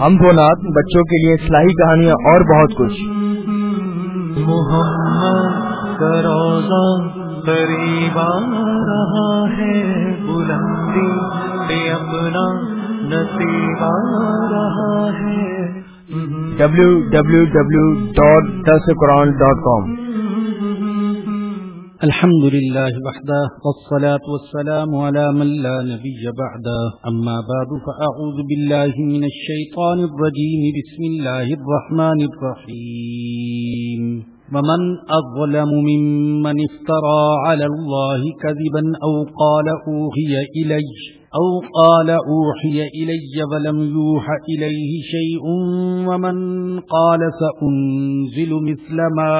ہم نات بچوں کے لیے اصلاحی کہانیاں اور بہت کچھ۔ محمد روزہ قریب رہا ہے بلندی پہ اپنا نصیب رہا ہے۔ W W W dot this Quran dot com الحمد لله وحده والصلاة والسلام على من لا نبي بعده. أما بعد، فأعوذ بالله من الشيطان الرجيم. بسم الله الرحمن الرحيم. ومن أظلم ممن افترى على الله كذبا أو قال أوحي إلي، أو قال أوحي إلي ولم يوح إليه شيء، ومن قال سأنزل مثل ما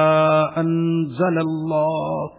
أنزل الله.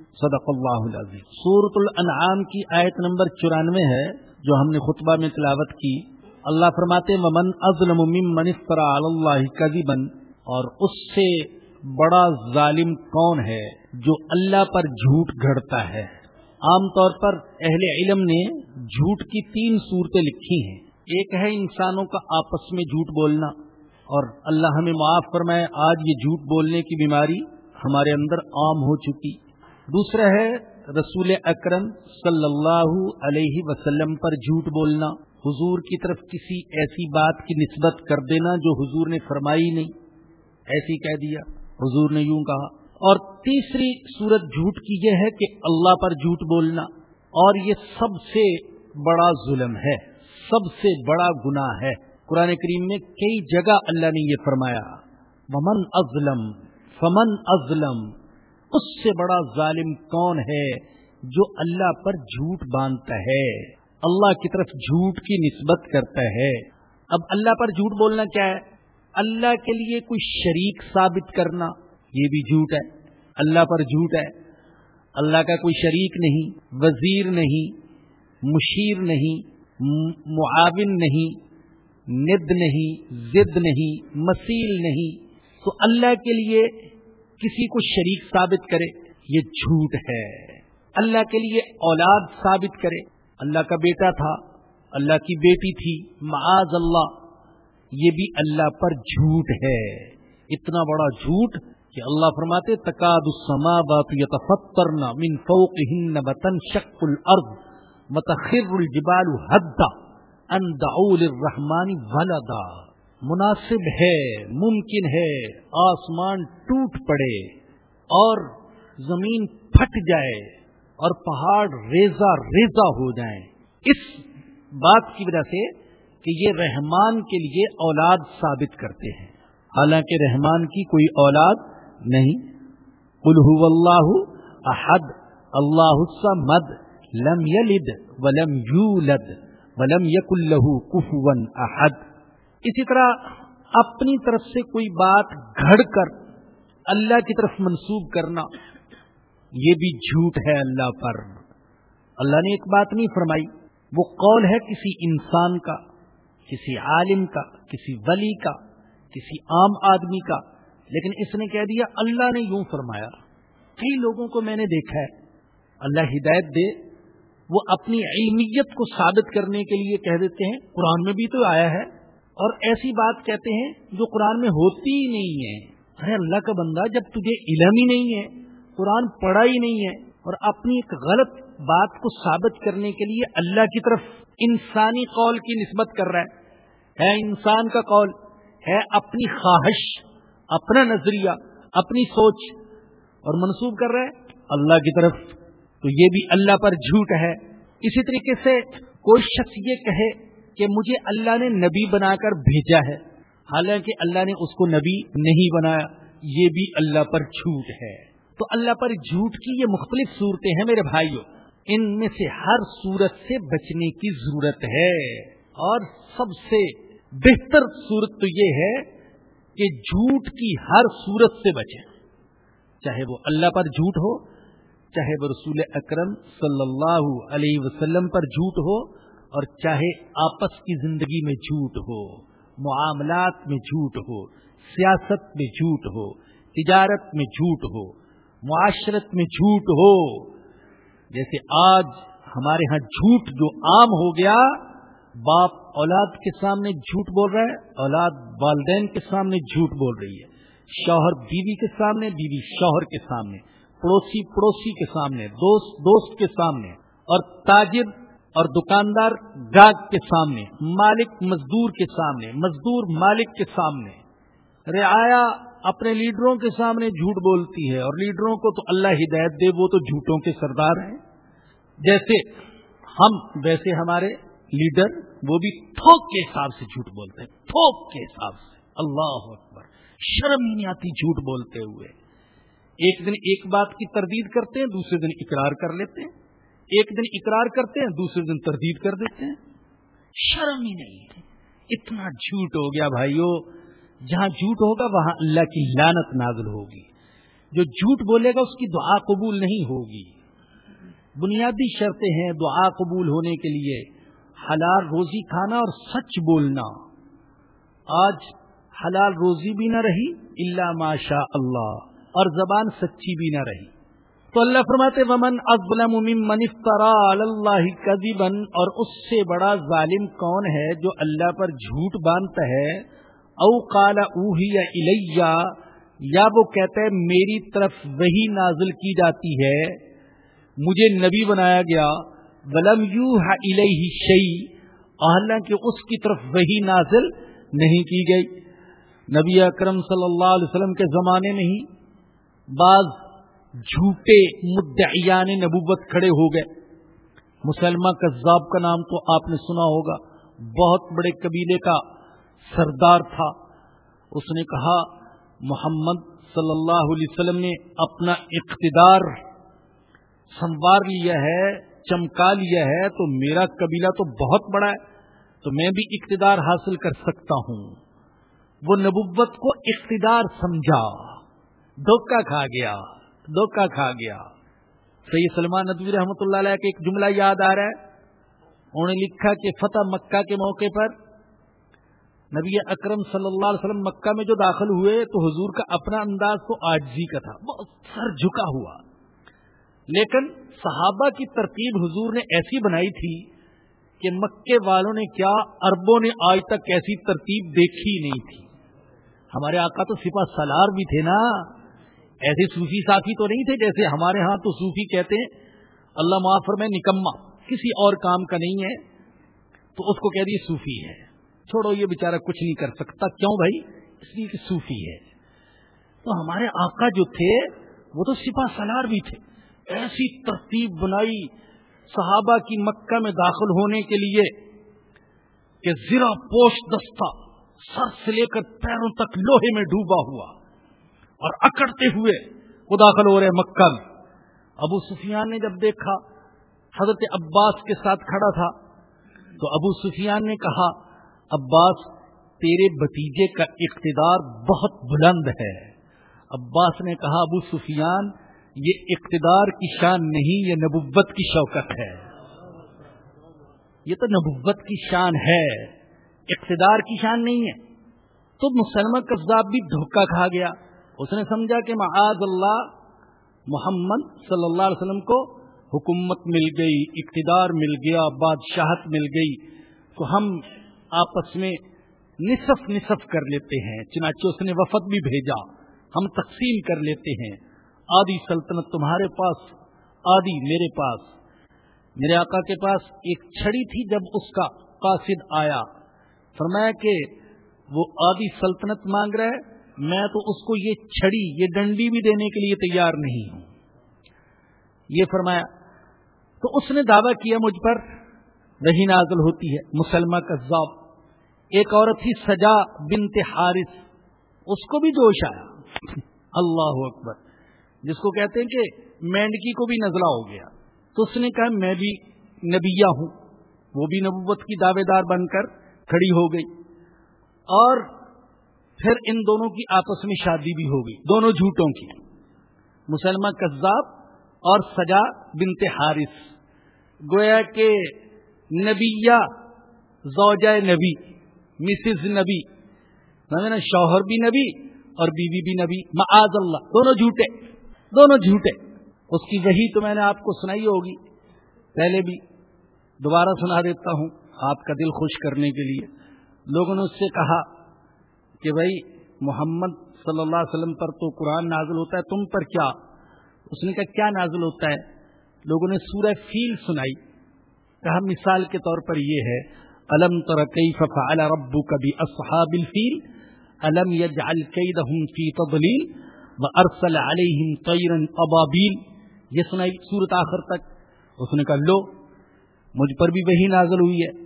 صدق اللہ العظیم. سورت الانعام کی آیت نمبر چورانوے ہے، جو ہم نے خطبہ میں تلاوت کی. اللہ فرماتے ممن ازلم ممن افترا اللہ کذبا اور اس سے بڑا ظالم کون ہے جو اللہ پر جھوٹ گھڑتا ہے؟ عام طور پر اہل علم نے جھوٹ کی تین صورتیں لکھی ہیں. ایک ہے انسانوں کا آپس میں جھوٹ بولنا، اور اللہ ہمیں معاف فرمائے، آج یہ جھوٹ بولنے کی بیماری ہمارے اندر عام ہو چکی۔ دوسرا ہے رسول اکرم صلی اللہ علیہ وسلم پر جھوٹ بولنا۔ حضور کی طرف کسی ایسی بات کی نسبت کر دینا جو حضور نے فرمائی نہیں۔ ایسی کہہ دیا۔ حضور نے یوں کہا۔ اور تیسری صورت جھوٹ کی یہ ہے کہ اللہ پر جھوٹ بولنا۔ اور یہ سب سے بڑا ظلم ہے۔ سب سے بڑا گناہ ہے۔ قرآن کریم میں کئی جگہ اللہ نے یہ فرمایا۔ فمن ازلم فمن ازلم اس سے بڑا ظالم کون ہے جو اللہ پر جھوٹ باندھتا ہے؟ اللہ کی طرف جھوٹ کی نسبت کرتا ہے۔ اب اللہ پر جھوٹ بولنا کیا ہے؟ اللہ کے لیے کوئی شریک ثابت کرنا، یہ بھی جھوٹ ہے۔ اللہ پر جھوٹ ہے۔ اللہ کا کوئی شریک نہیں، وزیر نہیں، مشیر نہیں، معاون نہیں، ند نہیں زد نہیں مسیل نہیں۔ تو اللہ کے لیے کسی کو شریک ثابت کرے، یہ جھوٹ ہے۔ اللہ کے لیے اولاد ثابت کرے۔ اللہ کا بیٹا تھا، اللہ کی بیٹی تھی، معاذ اللہ۔ یہ بھی اللہ پر جھوٹ ہے۔ اتنا بڑا جھوٹ کہ اللہ فرماتے تقاد السماوات یتفطرن من فوقهن وتنشق الارض وتخر الجبال هدا ان دعوا للرحمن ولدا۔ مناسب ہے، ممکن ہے، آسمان ٹوٹ پڑے اور زمین پھٹ جائے اور پہاڑ ریزا ریزا ہو جائیں۔ اس بات کی وجہ سے کہ یہ رحمان کے لیے اولاد ثابت کرتے ہیں۔ حالانکہ رحمان کی کوئی اولاد نہیں۔ هو اللہ احد، اللہ مد لم یلد ولم یولد ولم یق اللہ کفون احد۔ اسی طرح اپنی طرف سے کوئی بات گھڑ کر اللہ کی طرف منسوب کرنا، یہ بھی جھوٹ ہے اللہ پر۔ اللہ نے ایک بات نہیں فرمائی، وہ قول ہے کسی انسان کا، کسی عالم کا، کسی ولی کا، کسی عام آدمی کا۔ لیکن اس نے کہہ دیا، اللہ نے یوں فرمایا، کئی لوگوں کو میں نے دیکھا ہے، اللہ ہدایت دے، وہ اپنی علمیت کو ثابت کرنے کے لیے کہہ دیتے ہیں۔ قرآن میں بھی تو آیا ہے اور ایسی بات کہتے ہیں جو قرآن میں ہوتی ہی نہیں ہے۔ ارے اللہ کا بندہ، جب تجھے علم ہی نہیں ہے، قرآن پڑھا ہی نہیں ہے، اور اپنی ایک غلط بات کو ثابت کرنے کے لیے اللہ کی طرف انسانی قول کی نسبت کر رہا ہے۔ ہے انسان کا قول، ہے اپنی خواہش، اپنا نظریہ، اپنی سوچ۔ اور منسوب کر رہے اللہ کی طرف۔ تو یہ بھی اللہ پر جھوٹ ہے۔ اسی طریقے سے کوئی شخص یہ کہے کہ مجھے اللہ نے نبی بنا کر بھیجا ہے۔ حالانکہ اللہ نے اس کو نبی نہیں بنایا، یہ بھی اللہ پر جھوٹ ہے۔ تو اللہ پر جھوٹ کی یہ مختلف صورتیں ہیں میرے بھائیوں ان میں سے ہر صورت سے بچنے کی ضرورت ہے۔ اور سب سے بہتر صورت تو یہ ہے کہ جھوٹ کی ہر صورت سے بچیں۔ چاہے وہ اللہ پر جھوٹ ہو، چاہے وہ رسول اکرم صلی اللہ علیہ وسلم پر جھوٹ ہو اور چاہے آپس کی زندگی میں جھوٹ ہو، معاملات میں جھوٹ ہو، سیاست میں جھوٹ ہو، تجارت میں جھوٹ ہو، معاشرت میں جھوٹ ہو، جیسے آج ہمارے ہاں جھوٹ جو عام ہو گیا، باپ اولاد کے سامنے جھوٹ بول رہا ہے، اولاد والدین کے سامنے جھوٹ بول رہی ہے، شوہر بیوی کے سامنے، بیوی شوہر کے سامنے، پڑوسی پڑوسی کے سامنے، دوست دوست کے سامنے، اور تاجر اور دکاندار گاہک کے سامنے، مالک مزدور کے سامنے، مزدور مالک کے سامنے۔ رعایا اپنے لیڈروں کے سامنے جھوٹ بولتی ہے اور لیڈروں کو تو اللہ ہدایت دے، وہ تو جھوٹوں کے سردار ہیں۔ جیسے ہم، ویسے ہمارے لیڈر وہ بھی تھوک کے حساب سے جھوٹ بولتے ہیں تھوک کے حساب سے۔ اللہ اکبر، شرم نہیں آتی جھوٹ بولتے ہوئے۔ ایک دن ایک بات کی تردید کرتے ہیں، دوسرے دن اقرار کر لیتے ہیں۔ ایک دن اقرار کرتے ہیں، دوسرے دن تردید کر دیتے ہیں۔ شرم ہی نہیں اتنا جھوٹ ہو گیا بھائیو۔ جہاں جھوٹ ہوگا، وہاں اللہ کی لانت نازل ہوگی۔ جو جھوٹ بولے گا، اس کی دعا قبول نہیں ہوگی۔ بنیادی شرطیں ہیں دعا قبول ہونے کے لیے۔ حلال روزی کھانا اور سچ بولنا۔ آج حلال روزی بھی نہ رہی اللہ ماشا اللہ۔ اور زبان سچی بھی نہ رہی۔ تو اللہ فرماتے ومن ازلم من افترا اللہ کذبا اور اس سے بڑا ظالم کون ہے جو اللہ پر جھوٹ باندھتا ہے؟ او قال اوہی الیہ یا وہ کہتا ہے، میری طرف وہی نازل کی جاتی ہے، مجھے نبی بنایا گیا، ولم یو ہی شعی حالانکہ اس کی طرف وہی نازل نہیں کی گئی۔ نبی اکرم صلی اللہ علیہ وسلم کے زمانے میں ہی بعض جھوٹے مدعیان نبوت کھڑے ہو گئے۔ مسلمہ کذاب کا نام تو آپ نے سنا ہوگا۔ بہت بڑے قبیلے کا سردار تھا۔ اس نے کہا، محمد صلی اللہ علیہ وسلم نے اپنا اقتدار سنوار لیا ہے، چمکا لیا ہے۔ تو میرا قبیلہ تو بہت بڑا ہے، تو میں بھی اقتدار حاصل کر سکتا ہوں۔ وہ نبوت کو اقتدار سمجھا دھوکا کھا گیا۔ دھوکا کھا گیا۔ سید سلمان ندوی رحمۃ اللہ علیہ کا ایک جملہ یاد آ رہا ہے۔ انہوں نے لکھا کہ فتح مکہ کے موقع پر نبی اکرم صلی اللہ علیہ وسلم مکہ میں جو داخل ہوئے تو حضور کا اپنا انداز تو آجزی کا تھا، بہت سر جھکا ہوا۔ لیکن صحابہ کی ترتیب حضور نے ایسی بنائی تھی کہ مکے والوں نے کیا اربوں نے آج تک ایسی ترتیب دیکھی نہیں تھی۔ ہمارے آقا تو سپا سالار بھی تھے نا۔ ایسے صوفی ساتھی تو نہیں تھے جیسے ہمارے ہاں تو صوفی کہتے ہیں، اللہ معافر میں نکما کسی اور کام کا نہیں ہے، تو اس کو کہہ دیے صوفی ہے۔ چھوڑو، یہ بیچارہ کچھ نہیں کر سکتا۔ کیوں بھائی؟ اس لیے کہ صوفی ہے۔ تو ہمارے آقا جو تھے، وہ تو سپا سالار بھی تھے۔ ایسی ترتیب بنائی صحابہ کی مکہ میں داخل ہونے کے لیے کہ زرا پوش دستہ سر سے لے کر پیروں تک لوہے میں ڈوبا ہوا۔ اور اکڑتے ہوئے وہ داخل ہو رہے مکہ میں۔ ابو سفیان نے جب دیکھا، حضرت عباس کے ساتھ کھڑا تھا، تو ابو سفیان نے کہا، عباس، تیرے بتیجے کا اقتدار بہت بلند ہے۔ عباس نے کہا، ابو سفیان، یہ اقتدار کی شان نہیں، یہ نبوت کی شوکت ہے۔ یہ تو نبوت کی شان ہے، اقتدار کی شان نہیں ہے۔ تو مسلمان قصاب بھی دھوکہ کھا گیا۔ اس نے سمجھا کہ معاذ اللہ محمد صلی اللہ علیہ وسلم کو حکومت مل گئی، اقتدار مل گیا، بادشاہت مل گئی، تو ہم آپس میں نصف نصف کر لیتے ہیں۔ چنانچہ اس نے وفد بھی بھیجا۔ ہم تقسیم کر لیتے ہیں۔ آدھی سلطنت تمہارے پاس آدھی میرے پاس۔ میرے آقا کے پاس ایک چھڑی تھی جب اس کا قاصد آیا۔ فرمایا کہ وہ آدھی سلطنت مانگ رہا ہے۔ میں تو اس کو یہ چھڑی، یہ ڈنڈی بھی دینے کے لیے تیار نہیں ہوں۔ یہ فرمایا، تو اس نے دعویٰ کیا مجھ پر، وہی نازل ہوتی ہے، مسلمہ کا ایک عورت تھی، سجا بنت حارث، اس کو بھی جوش آیا۔ اللہ اکبر۔ جس کو کہتے ہیں کہ مینڈکی کو بھی نزلہ ہو گیا۔ تو اس نے کہا، میں بھی نبیہ ہوں۔ وہ بھی نبوت کی دعوے دار بن کر کھڑی ہو گئی۔ اور پھر ان دونوں کی آپس میں شادی بھی ہو گئی دونوں جھوٹوں کی۔ مسلمہ کذاب اور سجا بنت حارث۔ گویا کہ نبیہ زوجہ نبی، مسز نبی شوہر بھی نبی اور بیوی بھی نبی، معاذ اللہ، دونوں جھوٹے دونوں جھوٹے۔ اس کی وہی تو میں نے آپ کو سنائی ہوگی۔ پہلے بھی دوبارہ سنا دیتا ہوں آپ کا دل خوش کرنے کے لیے۔ لوگوں نے اس سے کہا کہ بھائی محمد صلی اللہ علیہ وسلم پر تو قرآن نازل ہوتا ہے، تم پر کیا؟ اس نے کہا، کیا نازل ہوتا ہے؟ لوگوں نے سورہ فیل سنائی۔ کہا، مثال کے طور پر یہ ہے، الم کیف فعل ربک باصحاب الفیل؟ الم یجعل کیدہم فی تضلیل؟ وارسل علیہم طیرا ابابیل۔ یہ سنائی سورت آخر تک۔ اس نے کہا، لو، مجھ پر بھی وہی نازل ہوئی ہے۔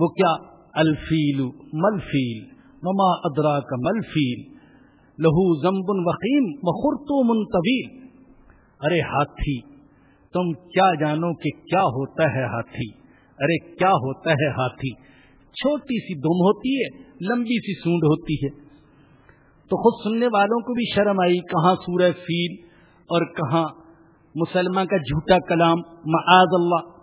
وہ کیا؟ الفیل مل فیل مما ادرا کا مل فیل لہو زمبن وقیم مخرتو منطویل ارے ہاتھی، تم کیا جانو کہ کیا ہوتا ہے ہاتھی؟ ارے کیا ہوتا ہے ہاتھی؟ چھوٹی سی دم ہوتی ہے، لمبی سی سونڈ ہوتی ہے۔ تو خود سننے والوں کو بھی شرم آئی، کہاں سورہ فیل؟ اور کہاں مسلمان کا جھوٹا کلام؟ معاذ اللہ۔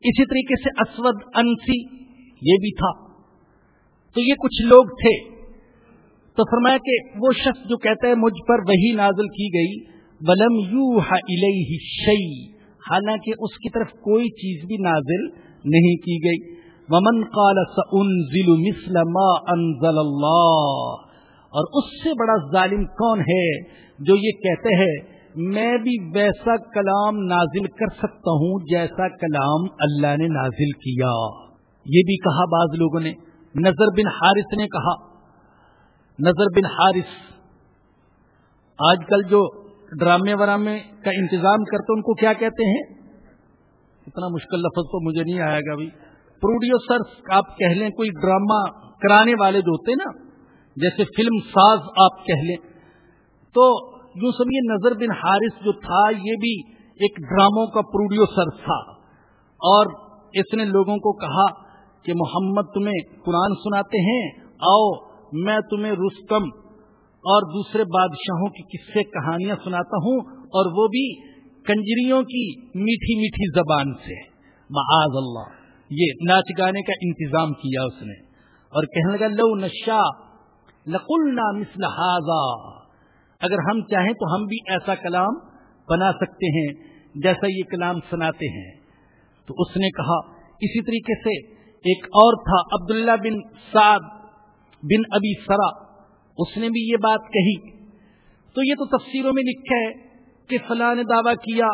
اسی طریقے سے اسود انسی، یہ بھی تھا۔ تو یہ کچھ لوگ تھے۔ تو فرمایا کہ وہ شخص جو کہتا ہے مجھ پر وہی نازل کی گئی، ولم یو شعی حالانکہ اس کی طرف کوئی چیز بھی نازل نہیں کی گئی۔ ومن قال سأنزل مثل ما انزل اللہ، اور اس سے بڑا ظالم کون ہے جو یہ کہتے ہیں، میں بھی ویسا کلام نازل کر سکتا ہوں جیسا کلام اللہ نے نازل کیا۔ یہ بھی کہا بعض لوگوں نے۔ نظر بن حارث نے کہا، نظر بن حارث، آج کل جو ڈرامے ورامے کا انتظام کرتے ان کو کیا کہتے ہیں؟ اتنا مشکل لفظ تو مجھے نہیں آئے گا بھی پروڈیوسر آپ کہہ لیں، کوئی ڈرامہ کرانے والے جو ہوتے نا، جیسے فلم ساز آپ کہہ لیں۔ تو یوں سمجھے نظر بن حارث جو تھا، یہ بھی ایک ڈراموں کا پروڈیوسر تھا۔ اور اس نے لوگوں کو کہا کہ محمد تمہیں قرآن سناتے ہیں، آؤ میں تمہیں رستم اور دوسرے بادشاہوں کی قصے کہانیاں سناتا ہوں اور وہ بھی کنجریوں کی میٹھی میٹھی زبان سے۔ معاذ اللہ۔ یہ ناچ گانے کا انتظام کیا اس نے اور کہنے لگا، لو نشا لقلنا مثل هذا۔ اگر ہم چاہیں تو ہم بھی ایسا کلام بنا سکتے ہیں جیسا یہ کلام سناتے ہیں۔ تو اس نے کہا، اسی طریقے سے ایک اور تھا، عبداللہ بن سعد بن ابی سرا۔ اس نے بھی یہ بات کہی۔ تو یہ تو تفسیروں میں لکھا ہے کہ فلاں نے دعویٰ کیا،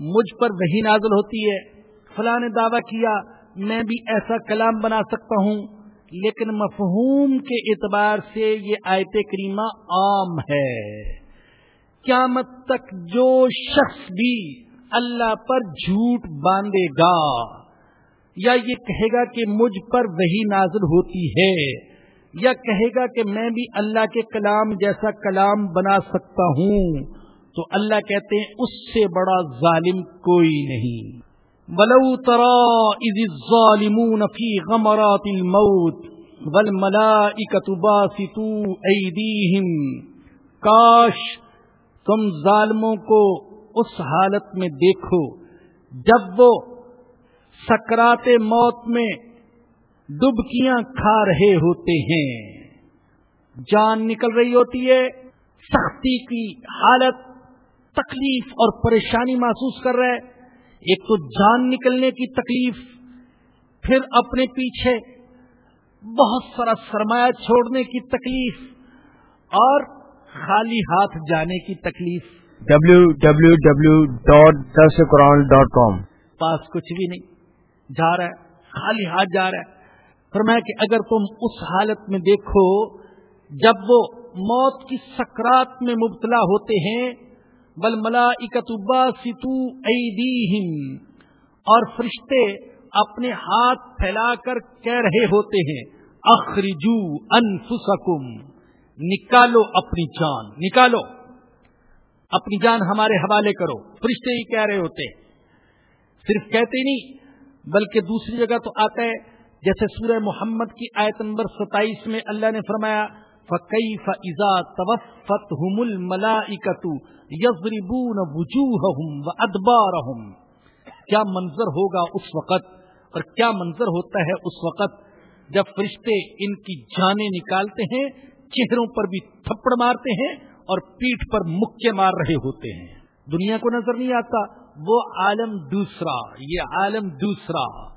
مجھ پر وہی نازل ہوتی ہے۔ فلاں نے دعویٰ کیا، میں بھی ایسا کلام بنا سکتا ہوں۔ لیکن مفہوم کے اعتبار سے یہ آیت کریمہ عام ہے۔ قیامت تک جو شخص بھی اللہ پر جھوٹ باندھے گا یا یہ کہے گا کہ مجھ پر وہی نازل ہوتی ہے، یا کہے گا کہ میں بھی اللہ کے کلام جیسا کلام بنا سکتا ہوں، تو اللہ کہتے ہیں اس سے بڑا ظالم کوئی نہیں۔ ولو ترى اذ الظالمون في غمرات الموت والملائكه باسطوا ايديهم کاش تم ظالموں کو اس حالت میں دیکھو جب وہ سکرات موت میں ڈبکیاں کھا رہے ہوتے ہیں۔ جان نکل رہی ہوتی ہے سختی کی حالت تکلیف اور پریشانی محسوس کر رہے ایک تو جان نکلنے کی تکلیف پھر اپنے پیچھے بہت سارا سرمایہ چھوڑنے کی تکلیف اور خالی ہاتھ جانے کی تکلیف۔ W W W dot this Quran dot com پاس کچھ بھی نہیں۔ جا رہا ہے، خالی ہاتھ جا رہا ہے۔ فرمایا کہ اگر تم اس حالت میں دیکھو، جب وہ موت کی سکرات میں مبتلا ہوتے ہیں بل ملا اکتبا ستو اور فرشتے اپنے ہاتھ پھیلا کر کہہ رہے ہوتے ہیں، اخرجو انفسکم، نکالو اپنی جان، نکالو۔ اپنی جان ہمارے حوالے کرو۔ فرشتے ہی کہہ رہے ہوتے صرف کہتے نہیں بلکہ دوسری جگہ تو آتا ہے، جیسے سورہ محمد کی آیت نمبر ستائیس میں اللہ نے فرمایا فقی فضا توفت ہم الملا یزربون وجوہہم و ادبارہم کیا منظر ہوگا اس وقت؟ اور کیا منظر ہوتا ہے اس وقت؟ جب فرشتے ان کی جانیں نکالتے ہیں، چہروں پر بھی تھپڑ مارتے ہیں اور پیٹھ پر مکے مار رہے ہوتے ہیں۔ دنیا کو نظر نہیں آتا وہ عالم دوسرا، یہ عالم دوسرا۔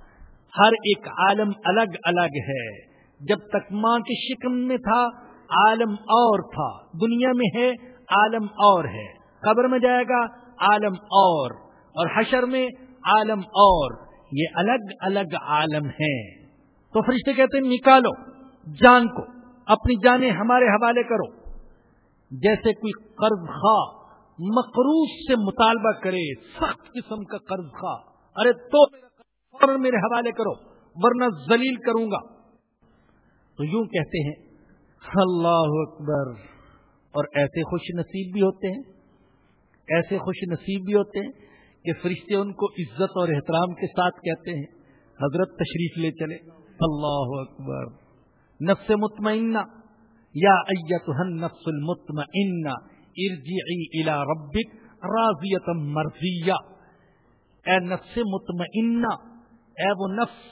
ہر ایک عالم الگ الگ ہے۔ جب تک ماں کے شکم میں تھا، عالم اور تھا۔ دنیا میں ہے، عالم اور ہے۔ قبر میں جائے گا، عالم اور۔ اور حشر میں، عالم اور۔ یہ الگ الگ عالم ہیں۔ تو فرشتے کہتے ہیں، نکالو، جان کو، اپنی جانیں ہمارے حوالے کرو۔ جیسے کوئی قرض خواہ مقروض سے مطالبہ کرے، سخت قسم کا قرض خواہ۔ ارے تو میرے حوالے کرو، ورنہ ذلیل کروں گا۔ تو یوں کہتے ہیں، اللہ اکبر۔ اور ایسے خوش نصیب بھی ہوتے ہیں۔ ایسے خوش نصیب بھی ہوتے ہیں کہ فرشتے ان کو عزت اور احترام کے ساتھ کہتے ہیں۔ حضرت تشریف لے چلے۔ اللہ اکبر۔ نفس مطمئنہ۔ یا نفس المطمئنہ۔ ارجعی الى ربک راضیت مرضیہ اے نفس مطمئنہ، اے وہ نفس،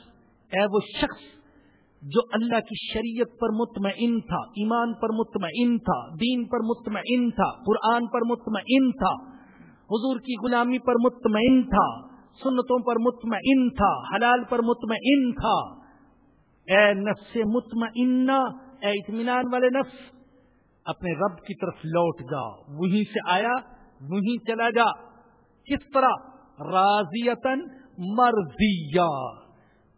اے وہ شخص جو اللہ کی شریعت پر مطمئن تھا، ایمان پر مطمئن تھا، دین پر مطمئن تھا، قرآن پر مطمئن تھا، حضور کی غلامی پر مطمئن تھا، سنتوں پر مطمئن تھا، حلال پر مطمئن تھا۔ اے نفس مطمئنہ، اے اطمینان والے نفس اپنے رب کی طرف لوٹ جا۔ وہیں سے آیا، وہیں چلا جا۔ کس طرح راضیتن مرضیہ۔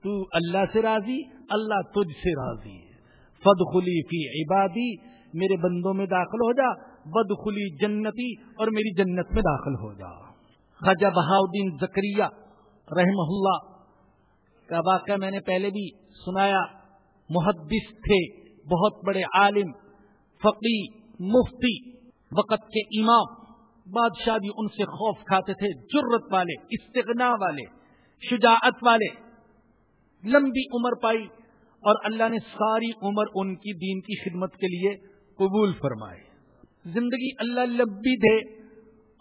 تو اللہ سے راضی، اللہ تجھ سے راضی فد خلی فی عبادی، میرے بندوں میں داخل ہو جا۔ بد خلی جنتی اور میری جنت میں داخل ہو جا۔ خواجہ بہاؤدین زکریہ رحم اللہ کا واقعہ میں نے پہلے بھی سنایا۔ محدث تھے، بہت بڑے عالم۔ فقی، مفتی، وقت کے امام، بادشاہ بھی ان سے خوف کھاتے تھے جرت والے، استغنا والے، شجاعت والے۔ لمبی عمر پائی اور اللہ نے ساری عمر ان کی دین کی خدمت کے لیے قبول فرمائے زندگی اللہ لمبی دے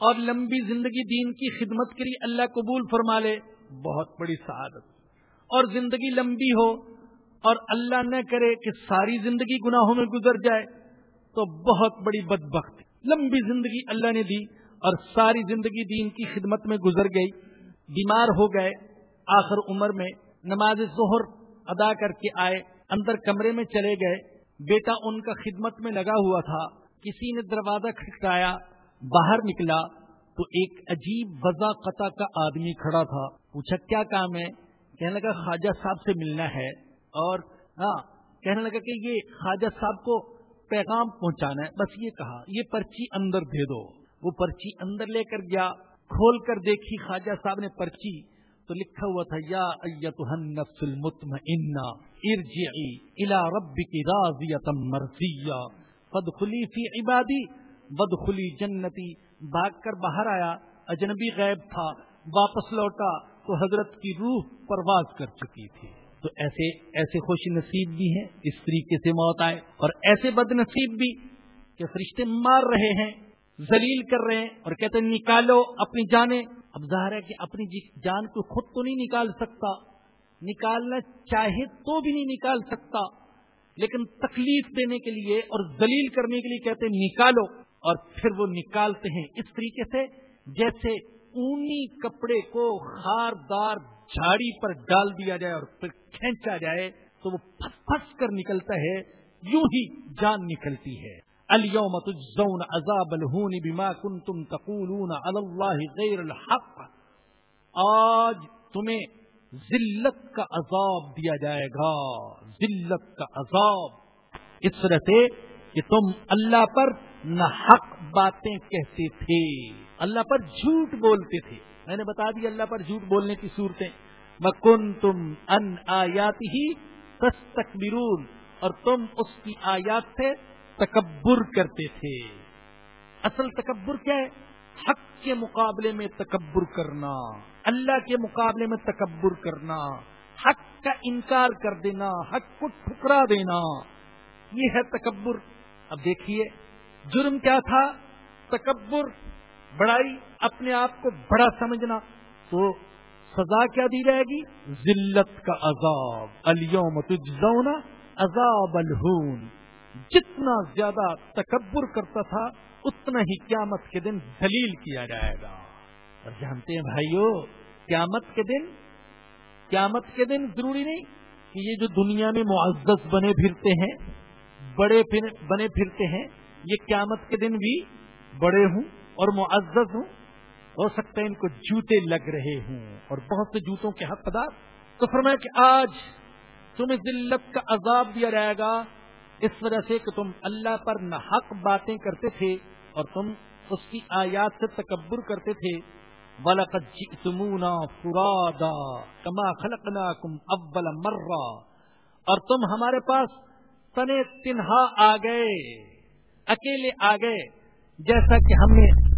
اور لمبی زندگی دین کی خدمت کے لیے اللہ قبول فرما لے، بہت بڑی سعادت۔ اور زندگی لمبی ہو اور اللہ نہ کرے کہ ساری زندگی گناہوں میں گزر جائے تو بہت بڑی بدبخت لمبی زندگی اللہ نے دی اور ساری زندگی دین کی خدمت میں گزر گئی، بیمار ہو گئے، آخر عمر میں نماز ظہر ادا کر کے آئے، اندر کمرے میں چلے گئے۔ بیٹا ان کا خدمت میں لگا ہوا تھا، کسی نے دروازہ کھٹکایا باہر نکلا تو ایک عجیب وضا قطع کا آدمی کھڑا تھا۔ پوچھا، کیا کام ہے؟ کہنے لگا، خواجہ صاحب سے ملنا ہے۔ اور ہاں کہنے لگا کہ یہ خواجہ صاحب کو پیغام پہنچانا ہے۔ بس یہ کہا، یہ پرچی اندر دے دو وہ پرچی اندر لے کر گیا، کھول کر دیکھی، خواجہ صاحب نے پرچی تو لکھا ہوا تھا، یا النفس المطمئنہ ارجعی الى ربک راضیتا مرضیہ۔ فدخلی فی عبادی بدخلی جنتی۔ بھاگ کر باہر آیا، اجنبی غیب تھا، واپس لوٹا تو حضرت کی روح پرواز کر چکی تھی۔ تو ایسے ایسے خوش نصیب بھی ہیں، اس طریقے سے موت آئے۔ اور ایسے بد نصیب بھی کہ فرشتے مار رہے ہیں، ذلیل کر رہے ہیں اور کہتے ہیں، نکالو اپنی جانیں۔ اب ظاہر ہے کہ اپنی جی- جان کو خود تو نہیں نکال سکتا۔ نکالنا چاہے تو بھی نہیں نکال سکتا۔ لیکن تکلیف دینے کے لیے اور دلیل کرنے کے لیے کہتے ہیں، نکالو۔ اور پھر وہ نکالتے ہیں۔ اس طریقے سے جیسے اونی کپڑے کو خاردار جھاڑی پر ڈال دیا جائے اور پھر کھینچا جائے تو وہ پھس پھس کر نکلتا ہے، یوں ہی جان نکلتی ہے۔ اليوم تجزون عذاب الہون بما کنتم تقولون علی اللہ غیر الحق۔ آج تمہیں ذلت کا عذاب دیا جائے گا۔ ذلت کا عذاب۔ اس طرح سے کہ تم اللہ پر نہ حق باتیں کہتے تھے اللہ پر جھوٹ بولتے تھے میں نے بتا دی اللہ پر جھوٹ بولنے کی صورتیں۔ مکن تم ان آیات ہی تستکبرون اور تم اس کی آیات سے تکبر کرتے تھے۔ اصل تکبر کیا ہے؟ حق کے مقابلے میں تکبر کرنا۔ اللہ کے مقابلے میں تکبر کرنا۔ حق کا انکار کر دینا، حق کو ٹھکرا دینا۔ یہ ہے تکبر۔ اب دیکھیے جرم کیا تھا؟ تکبر، بڑائی، اپنے آپ کو بڑا سمجھنا، تو سزا کیا دی جائے گی؟ ذلت کا عذاب، اليوم تجزون عذاب الہون۔ جتنا زیادہ تکبر کرتا تھا، اتنا ہی قیامت کے دن دلیل کیا جائے گا۔ اور جانتے ہیں بھائیو، قیامت کے دن، قیامت کے دن ضروری نہیں کہ یہ جو دنیا میں معزز بنے پھرتے ہیں، بڑے بنے پھرتے ہیں یہ قیامت کے دن بھی بڑے ہوں اور معزز ہوں، ہو سکتا ہے ان کو جوتے لگ رہے ہوں اور بہت سے جوتوں کے حقدار تو فرمایا کہ آج تمہیں ذلت کا عذاب دیا جائے گا، اس وجہ سے کہ تم اللہ پر نہ حق باتیں کرتے تھے اور تم اس کی آیات سے تکبر کرتے تھے۔ فرادا کما خلقنا کم اول مرہ اور تم ہمارے پاس تنے تنہا آ گئے۔ اکیلے آ گئے۔ جیسا کہ ہم نے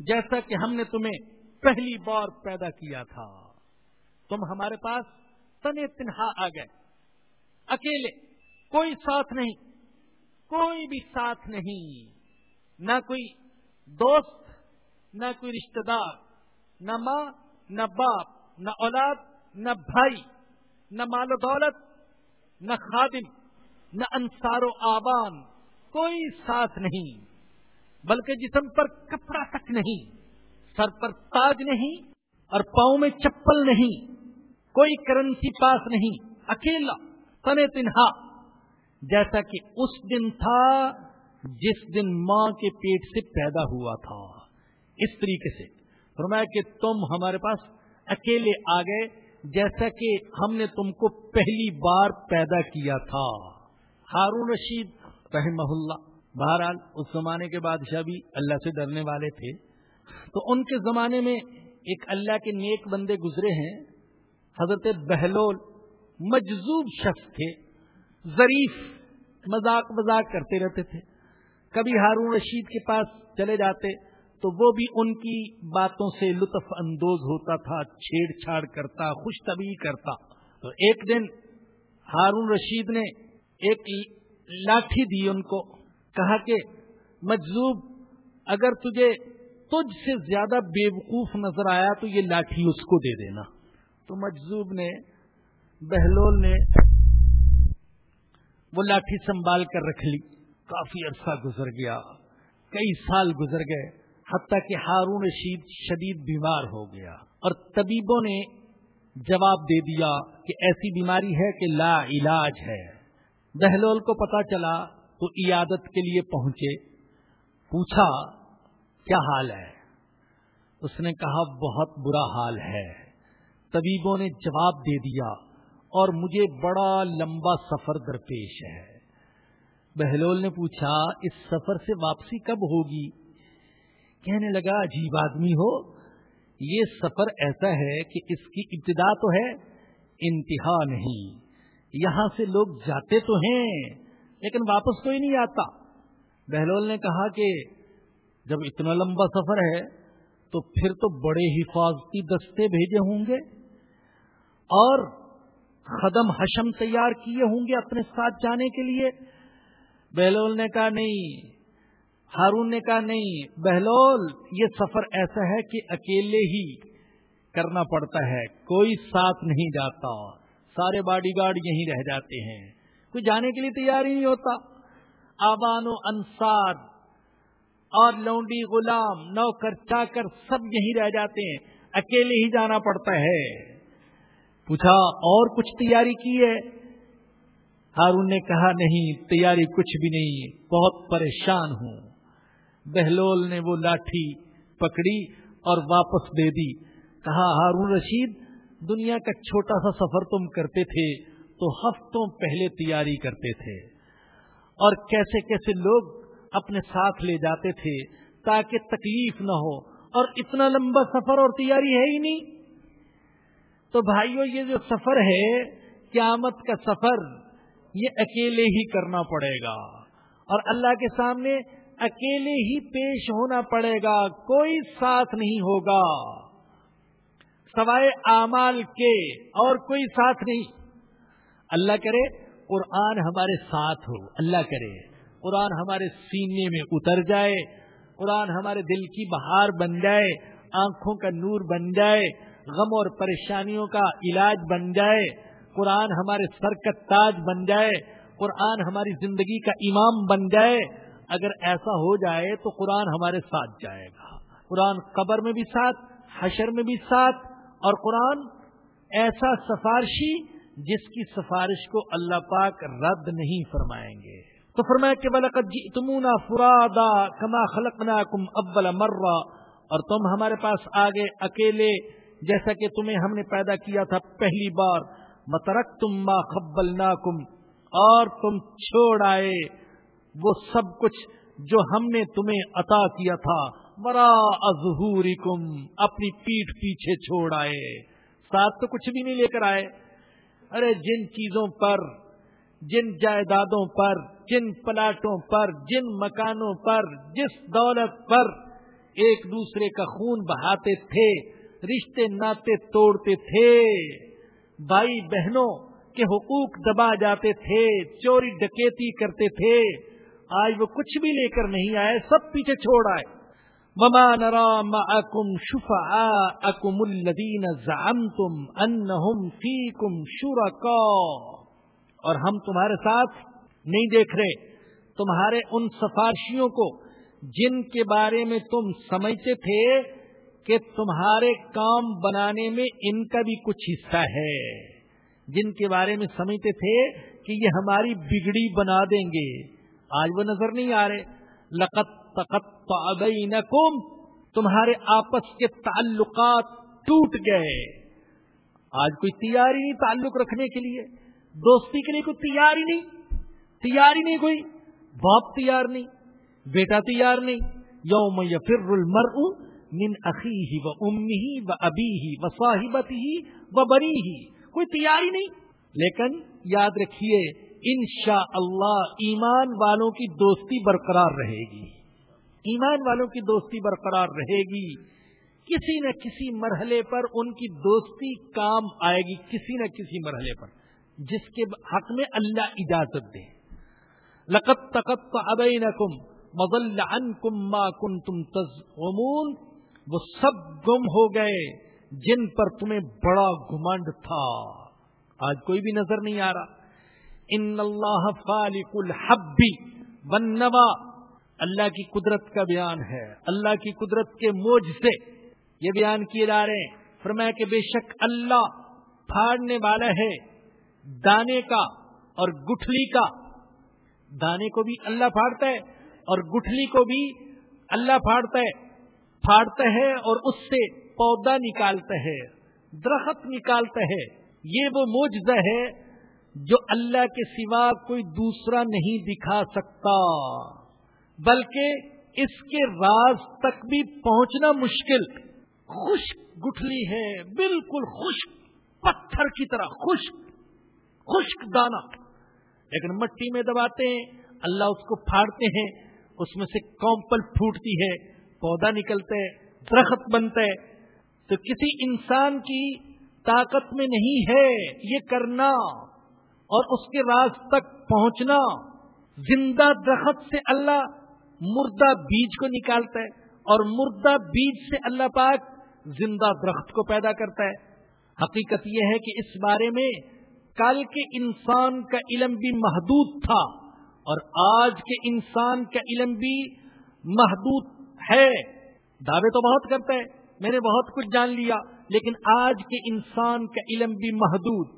جیسا کہ ہم نے تمہیں پہلی بار پیدا کیا تھا۔ تم ہمارے پاس تنے تنہا آ گئے۔ اکیلے، کوئی ساتھ نہیں۔ کوئی بھی ساتھ نہیں۔ نہ کوئی دوست، نہ کوئی رشتہ دار، نہ ماں، نہ باپ، نہ اولاد، نہ بھائی، نہ مال و دولت، نہ خادم، نہ انصار و آبان۔ کوئی ساتھ نہیں، بلکہ جسم پر کپڑا تک نہیں، سر پر تاج نہیں اور پاؤں میں چپل نہیں، کوئی کرنسی پاس نہیں، اکیلا تن تنہا۔ جیسا کہ اس دن تھا جس دن ماں کے پیٹ سے پیدا ہوا تھا۔ اس طریقے سے فرمایا کہ تم ہمارے پاس اکیلے آ گئے، جیسا کہ ہم نے تم کو پہلی بار پیدا کیا تھا۔ ہارون رشید رحمہ اللہ بہرحال، اس زمانے کے بادشاہ بھی اللہ سے ڈرنے والے تھے۔ تو ان کے زمانے میں ایک اللہ کے نیک بندے گزرے ہیں۔ حضرت بہلول مجزوب شخص تھے۔ ظریف، مذاق مذاق کرتے رہتے تھے۔ کبھی ہارون رشید کے پاس چلے جاتے تو وہ بھی ان کی باتوں سے لطف اندوز ہوتا تھا، چھیڑ چھاڑ کرتا خوش طبی کرتا۔ تو ایک دن ہارون رشید نے ایک لاٹھی دی ان کو، کہا کہ مجزوب اگر تجھے تجھ سے زیادہ بے وقوف نظر آیا تو یہ لاٹھی اس کو دے دینا۔ تو مجزوب نے، بہلول نے وہ لاٹھی سنبھال کر رکھ لی۔ کافی عرصہ گزر گیا، کئی سال گزر گئے، حتیٰ کہ ہارون رشید شدید بیمار ہو گیا۔ اور طبیبوں نے جواب دے دیا کہ ایسی بیماری ہے کہ لا علاج ہے۔ بہلول کو پتا چلا تو عیادت کے لیے پہنچے، پوچھا، کیا حال ہے؟ اس نے کہا، بہت برا حال ہے۔ طبیبوں نے جواب دے دیا اور مجھے بڑا لمبا سفر درپیش ہے۔ بہلول نے پوچھا، اس سفر سے واپسی کب ہوگی؟ کہنے لگا، عجیب آدمی ہو، یہ سفر ایسا ہے کہ اس کی ابتدا تو ہے، انتہا نہیں۔ یہاں سے لوگ جاتے تو ہیں، لیکن واپس کوئی نہیں آتا۔ بہلول نے کہا کہ جب اتنا لمبا سفر ہے، تو پھر تو بڑے حفاظتی دستے بھیجے ہوں گے اور خدم حشم تیار کیے ہوں گے اپنے ساتھ جانے کے لیے۔ بہلول نے کہا، نہیں۔ ہارون نے کہا، نہیں۔ بہلول، یہ سفر ایسا ہے کہ اکیلے ہی کرنا پڑتا ہے، کوئی ساتھ نہیں جاتا۔ سارے باڈی گارڈ یہیں رہ جاتے ہیں۔ کوئی جانے کے لیے تیار ہی نہیں ہوتا۔ آبان و انصار اور لونڈی غلام، نوکر، چاکر سب یہیں رہ جاتے ہیں۔ اکیلے ہی جانا پڑتا ہے۔ پوچھا، اور کچھ تیاری کی ہے؟ ہارون نے کہا، نہیں، تیاری کچھ بھی نہیں، بہت پریشان ہوں۔ بہلول نے وہ لاٹھی پکڑی اور واپس دے دی۔ کہا، ہارون رشید دنیا کا چھوٹا سا سفر تم کرتے تھے تو ہفتوں پہلے تیاری کرتے تھے۔ اور کیسے کیسے لوگ اپنے ساتھ لے جاتے تھے تاکہ تکلیف نہ ہو۔ اور اتنا لمبا سفر اور تیاری ہے ہی نہیں۔ تو بھائیو، یہ جو سفر ہے، قیامت کا سفر، یہ اکیلے ہی کرنا پڑے گا۔ اور اللہ کے سامنے اکیلے ہی پیش ہونا پڑے گا۔ کوئی ساتھ نہیں ہوگا۔ سوائے اعمال کے اور کوئی ساتھ نہیں۔ اللہ کرے، قرآن ہمارے ساتھ ہو۔ اللہ کرے، قرآن ہمارے سینے میں اتر جائے۔ قرآن ہمارے دل کی بہار بن جائے۔ آنکھوں کا نور بن جائے۔ غم اور پریشانیوں کا علاج بن جائے۔ قرآن ہمارے سر کا تاج بن جائے۔ قرآن ہماری زندگی کا امام بن جائے۔ اگر ایسا ہو جائے تو قرآن ہمارے ساتھ جائے گا۔ قرآن قبر میں بھی ساتھ، حشر میں بھی ساتھ۔ اور قرآن ایسا سفارشی جس کی سفارش کو اللہ پاک رد نہیں فرمائیں گے۔ تو فرمایا کہ بلکت تمونا فرادا کما خلقنا کم ابل مرہ اور تم ہمارے پاس آگے اکیلے، جیسا کہ تمہیں ہم نے پیدا کیا تھا پہلی بار۔ مترک تم ما خبل اور تم چھوڑ آئے۔ وہ سب کچھ جو ہم نے تمہیں عطا کیا تھا۔ مرا ظہور اپنی پیٹ پیچھے چھوڑ آئے۔ ساتھ تو کچھ بھی نہیں لے کر آئے۔ ارے، جن چیزوں پر، جن جائیدادوں پر، جن پلاٹوں پر، جن مکانوں پر، جس دولت پر ایک دوسرے کا خون بہاتے تھے، رشتے ناطے توڑتے تھے۔ بھائی بہنوں کے حقوق دبا جاتے تھے، چوری ڈکیتی کرتے تھے۔ آج وہ کچھ بھی لے کر نہیں آئے، سب پیچھے چھوڑ آئے۔ مما نرام اکم شفا اکم الدین زعمتم انہم فیکم شرکا اور ہم تمہارے ساتھ نہیں دیکھ رہے۔ تمہارے ان سفارشیوں کو جن کے بارے میں تم سمجھتے تھے کہ تمہارے کام بنانے میں ان کا بھی کچھ حصہ ہے۔ جن کے بارے میں سمجھتے تھے کہ یہ ہماری بگڑی بنا دیں گے۔ آج وہ نظر نہیں آ رہے۔ لقت تقت بینکم، تمہارے آپس کے تعلقات ٹوٹ گئے۔ آج کوئی تیاری نہیں تعلق رکھنے کے لیے۔ دوستی کے لیے کوئی تیاری نہیں۔ تیاری نہیں کوئی۔ باپ تیار نہیں، بیٹا تیار نہیں۔ یوم یفر المرء من اخیہ و امہ و ابیہ و صاحبتہ و بنیہ۔ کوئی تیاری نہیں۔ لیکن یاد رکھیے انشاء اللہ ایمان والوں کی دوستی برقرار رہے گی۔ ایمان والوں کی دوستی برقرار رہے گی۔ کسی نہ کسی مرحلے پر ان کی دوستی کام آئے گی، کسی نہ کسی مرحلے پر، جس کے حق میں اللہ اجازت دے۔ لقت تقت ابئی نقم مغل کم ما کن تم تزمون وہ سب گم ہو گئے جن پر تمہیں بڑا گمنڈ تھا۔ آج کوئی بھی نظر نہیں آ رہا۔ ان اللہ فالق الحبی بنوا اللہ کی قدرت کا بیان ہے۔ اللہ کی قدرت کے موج سے یہ بیان کیے جا رہے ہیں۔ فرمایا کہ بے شک اللہ پھاڑنے والا ہے۔ دانے کا اور گٹھلی کا۔ دانے کو بھی اللہ پھاڑتا ہے اور گٹھلی کو بھی اللہ پھاڑتا ہے۔ پھاڑتا ہے اور اس سے پودا نکالتا ہے، درخت نکالتا ہے۔ یہ وہ موجزہ ہے جو اللہ کے سوا کوئی دوسرا نہیں دکھا سکتا۔ بلکہ اس کے راز تک بھی پہنچنا مشکل۔ خشک گٹھلی ہے، بالکل خشک، پتھر کی طرح خشک خشک دانا لیکن مٹی میں دباتے ہیں، اللہ اس کو پھاڑتے ہیں، اس میں سے کومپل پھوٹتی ہے، پودا نکلتا ہے، درخت بنتا ہے۔ تو کسی انسان کی طاقت میں نہیں ہے یہ کرنا اور اس کے راز تک پہنچنا۔ زندہ درخت سے اللہ مردہ بیج کو نکالتا ہے اور مردہ بیج سے اللہ پاک زندہ درخت کو پیدا کرتا ہے۔ حقیقت یہ ہے کہ اس بارے میں کل کے انسان کا علم بھی محدود تھا اور آج کے انسان کا علم بھی محدود ہے۔ دعوے تو بہت کرتا ہے، میں نے بہت کچھ جان لیا، لیکن آج کے انسان کا علم بھی محدود۔